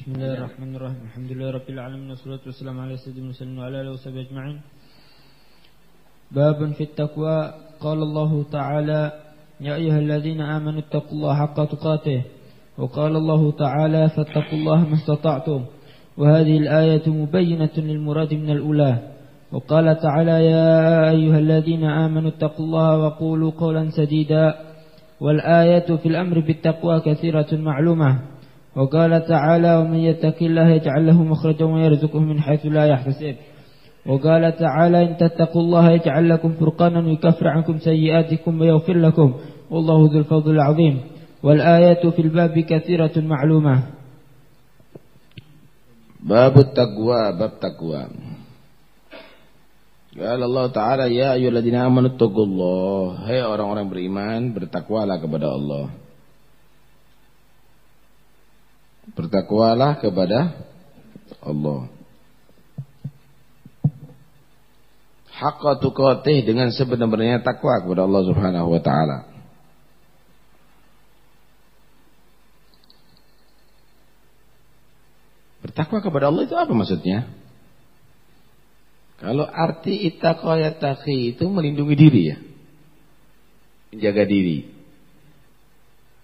بسم الله الرحمن الرحيم الحمد لله رب العالمين والصلاة والسلام على سيدنا المرسلين وعلى آله وصحبه أجمعين باب في التقوى قال الله تعالى يا أيها الذين آمنوا اتقوا الله حق تقاته وقال الله تعالى فاتقوا الله ما استطعتم وهذه الآية مبينة للمراد من الأولى وقال تعالى يا أيها الذين آمنوا اتقوا الله وقولوا قولا سديدا والآية في الأمر بالتقوى كثيرة معلومة وقال تعالى ومن يتق الله يجعل له مخرجا ويرزقه من حيث لا يحتسب. وقال تعالى إن تتقوا الله يجعل لكم فرقانا ويكفر عنكم سيئاتكم ويغفر لكم. والله ذو الفضل العظيم. والآية في الباب كثيرة معلومة. باب التقوى باب تقوى. قال Allah Ta'ala Ya ayuladina amanu taqullah Hai orang-orang beriman Bertakwalah kepada Allah. Bertakwalah kepada Allah tuqatih dengan sebenar-benarnya takwa kepada Allah Subhanahu wa taala. Bertakwa kepada Allah itu apa maksudnya? Kalau arti ittaqayataqi itu melindungi diri ya. Menjaga diri.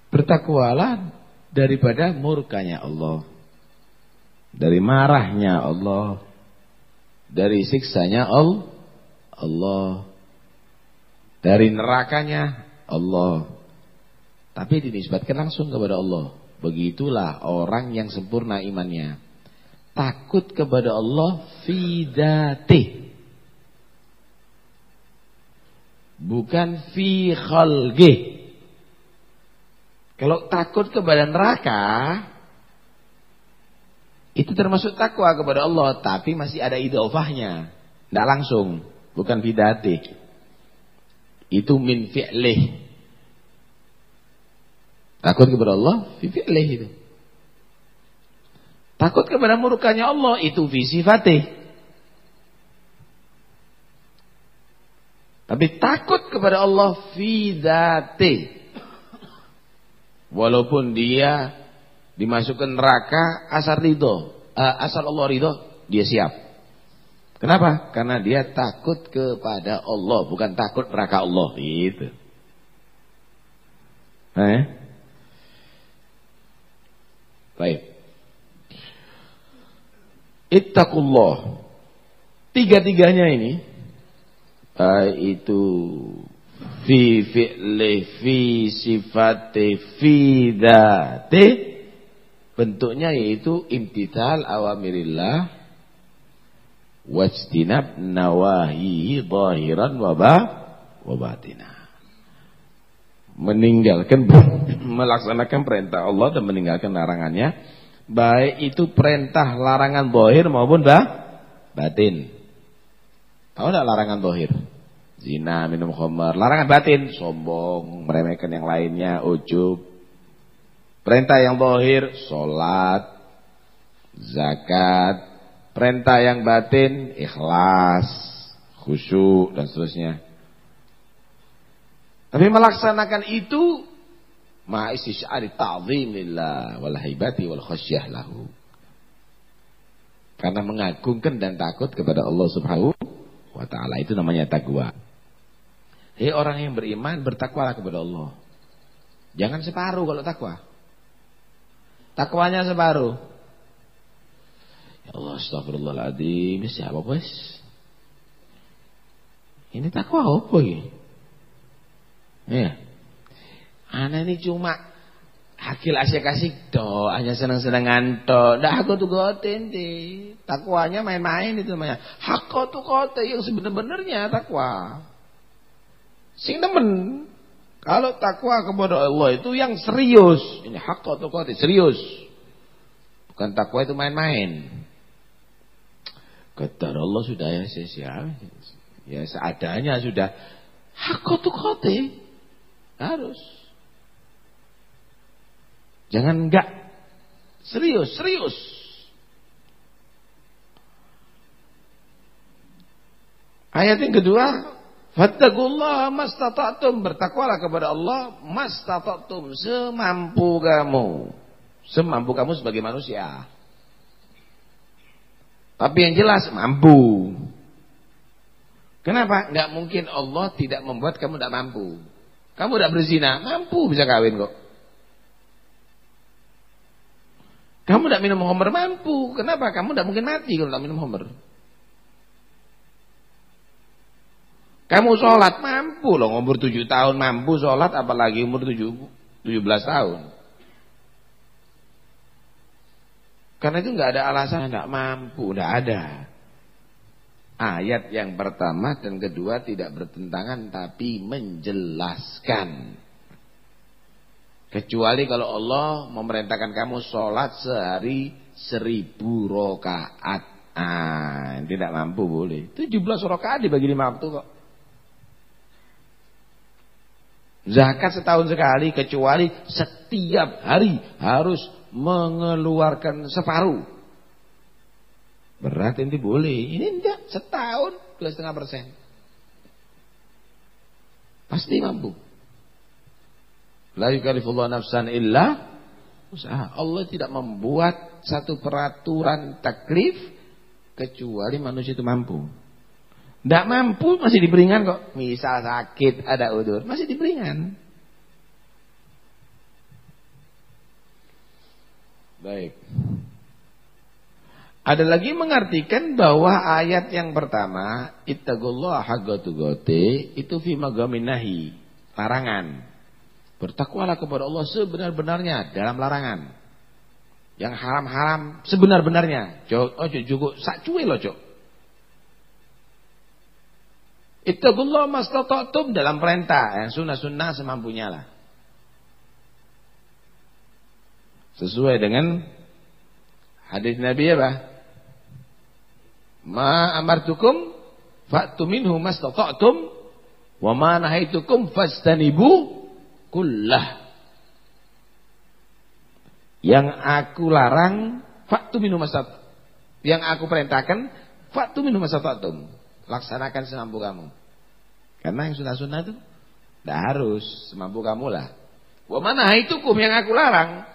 Bertakwalah daripada murkanya Allah. Dari marahnya Allah. Dari siksanya Allah. Allah. Dari nerakanya Allah. Tapi dinisbatkan langsung kepada Allah. Begitulah orang yang sempurna imannya takut kepada Allah fidati bukan fi khalqi kalau takut kepada neraka itu termasuk takwa kepada Allah tapi masih ada idofahnya tidak langsung bukan fidati itu min fi'lih takut kepada Allah fi fi'lih itu Takut kepada murkanya Allah itu visi fatih. Tapi takut kepada Allah fidate. Walaupun dia dimasukkan neraka asal ridho, uh, asal Allah ridho, dia siap. Kenapa? Karena dia takut kepada Allah, bukan takut neraka Allah. Itu. Eh? Baik. Ittaqullah. Tiga-tiganya ini itu fi fi'li fi sifati fi dhati bentuknya yaitu imtithal awamirillah wajtinab nawahihi zahiran wa batina meninggalkan melaksanakan perintah Allah dan meninggalkan larangannya Baik itu perintah larangan bohir maupun bah, batin. Tahu tidak larangan bohir? Zina, minum khamar. Larangan batin, sombong, meremehkan yang lainnya, ujub. Perintah yang bohir, sholat, zakat. Perintah yang batin, ikhlas, khusyuk, dan seterusnya. Tapi melaksanakan itu ma istisyari ta'zimillah wal haibati wal khasyah lahu. Karena mengagungkan dan takut kepada Allah Subhanahu wa taala itu namanya takwa. Hei orang yang beriman bertakwalah kepada Allah. Jangan separuh kalau takwa. Takwanya separuh. Ya Allah astagfirullahaladzim. Siapa bos? Ini takwa apa ini? Ya. Anak ini cuma hakil asyik kasih do, hanya senang-senangan do. Dah aku tuh goten deh. Takwanya main-main itu namanya. Hakko tuh kote yang sebenar-benarnya takwa. Sing temen. Kalau takwa kepada Allah itu yang serius. Ini tuh kote serius. Bukan takwa itu main-main. Kata Allah sudah ya siapa? Ya seadanya sudah. Tuh kote. Harus. Jangan enggak. Serius, serius. Ayat yang kedua, Fattakullah mastata'tum bertakwalah kepada Allah mastata'tum semampu kamu. Semampu kamu sebagai manusia. Tapi yang jelas mampu. Kenapa? Enggak mungkin Allah tidak membuat kamu tidak mampu. Kamu tidak berzina, mampu bisa kawin kok. Kamu tidak minum homer mampu. Kenapa? Kamu tidak mungkin mati kalau tidak minum homer. Kamu sholat mampu loh, umur tujuh tahun mampu sholat, apalagi umur tujuh tujuh belas tahun. Karena itu nggak ada alasan tidak mampu, tidak ada. Ayat yang pertama dan kedua tidak bertentangan tapi menjelaskan. Kecuali kalau Allah memerintahkan kamu sholat sehari seribu rokaat. Ah, tidak mampu boleh. Tujuh belas rokaat dibagi lima waktu kok. Zakat setahun sekali kecuali setiap hari harus mengeluarkan separuh. Berat ini boleh. Ini enggak setahun dua setengah persen. Pasti mampu. La yukalifullah nafsan illa usaha. Allah tidak membuat satu peraturan taklif kecuali manusia itu mampu. Tidak mampu masih diberikan kok. Misal sakit ada udur masih diberikan. Baik. Ada lagi mengartikan bahwa ayat yang pertama ittaqullah haqqa itu fi magaminahi, larangan. Bertakwalah kepada Allah sebenar-benarnya dalam larangan. Yang haram-haram sebenar-benarnya. Oh, cukup sak cuwe loh, Cok. Ittaqullah mastata'tum dalam perintah, yang sunnah-sunnah semampunya lah. Sesuai dengan hadis Nabi apa? Ma amartukum fa'tu minhu mastata'tum wa ma nahaitukum fastanibu kullah. Yang aku larang fa'tu minhu mastata'tum. Yang aku perintahkan fa'tu minhu mastata'tum laksanakan semampu kamu. Karena yang sunnah-sunnah itu tidak harus semampu kamu lah. Wa mana kum yang aku larang?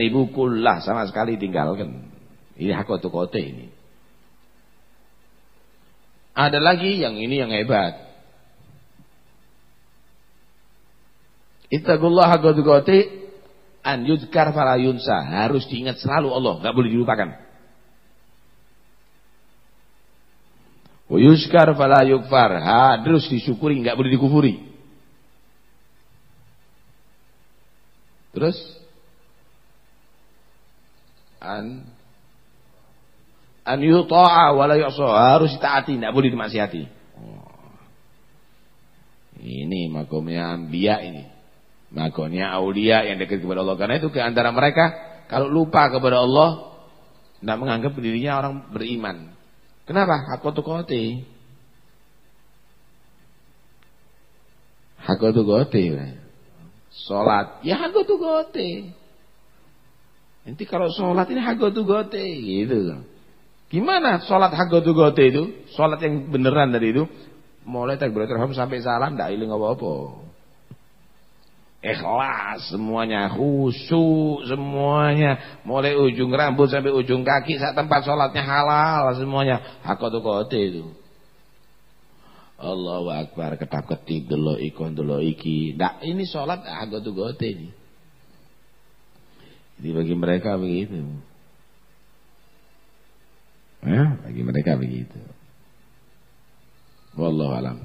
ibu kullah sama sekali tinggalkan. Ini hakotu kote ini. Ada lagi yang ini yang hebat. Ittaqullah hakotu kote an yudkar fala yunsa. Harus diingat selalu Allah, nggak boleh dilupakan. Yuskar fala yukfar. Harus disyukuri, enggak boleh dikufuri. Terus an an yuta'a wa la harus ditaati, enggak boleh dimaksiati. Oh. Ini makomnya anbiya ini. Makomnya aulia yang dekat kepada Allah. Karena itu ke antara mereka kalau lupa kepada Allah tidak menganggap dirinya orang beriman. Kenapa? Hakotu koti. Hakotu koti. Sholat. Ya hakotu koti. Nanti kalau sholat ini hakotu koti. Gitu. Gimana sholat hakotu koti itu? Sholat yang beneran tadi itu. Mulai takbiratul ihram sampai salam. Tidak iling apa-apa ikhlas semuanya khusyuk semuanya. Mulai ujung rambut sampai ujung kaki saat tempat sholatnya halal semuanya. Hakotu kote itu. Allahu Akbar ketap ketik dulu ikon dulu iki. Nah ini sholat hakotu kote ini. Jadi bagi mereka begitu. Ya bagi mereka begitu. Wallahu alam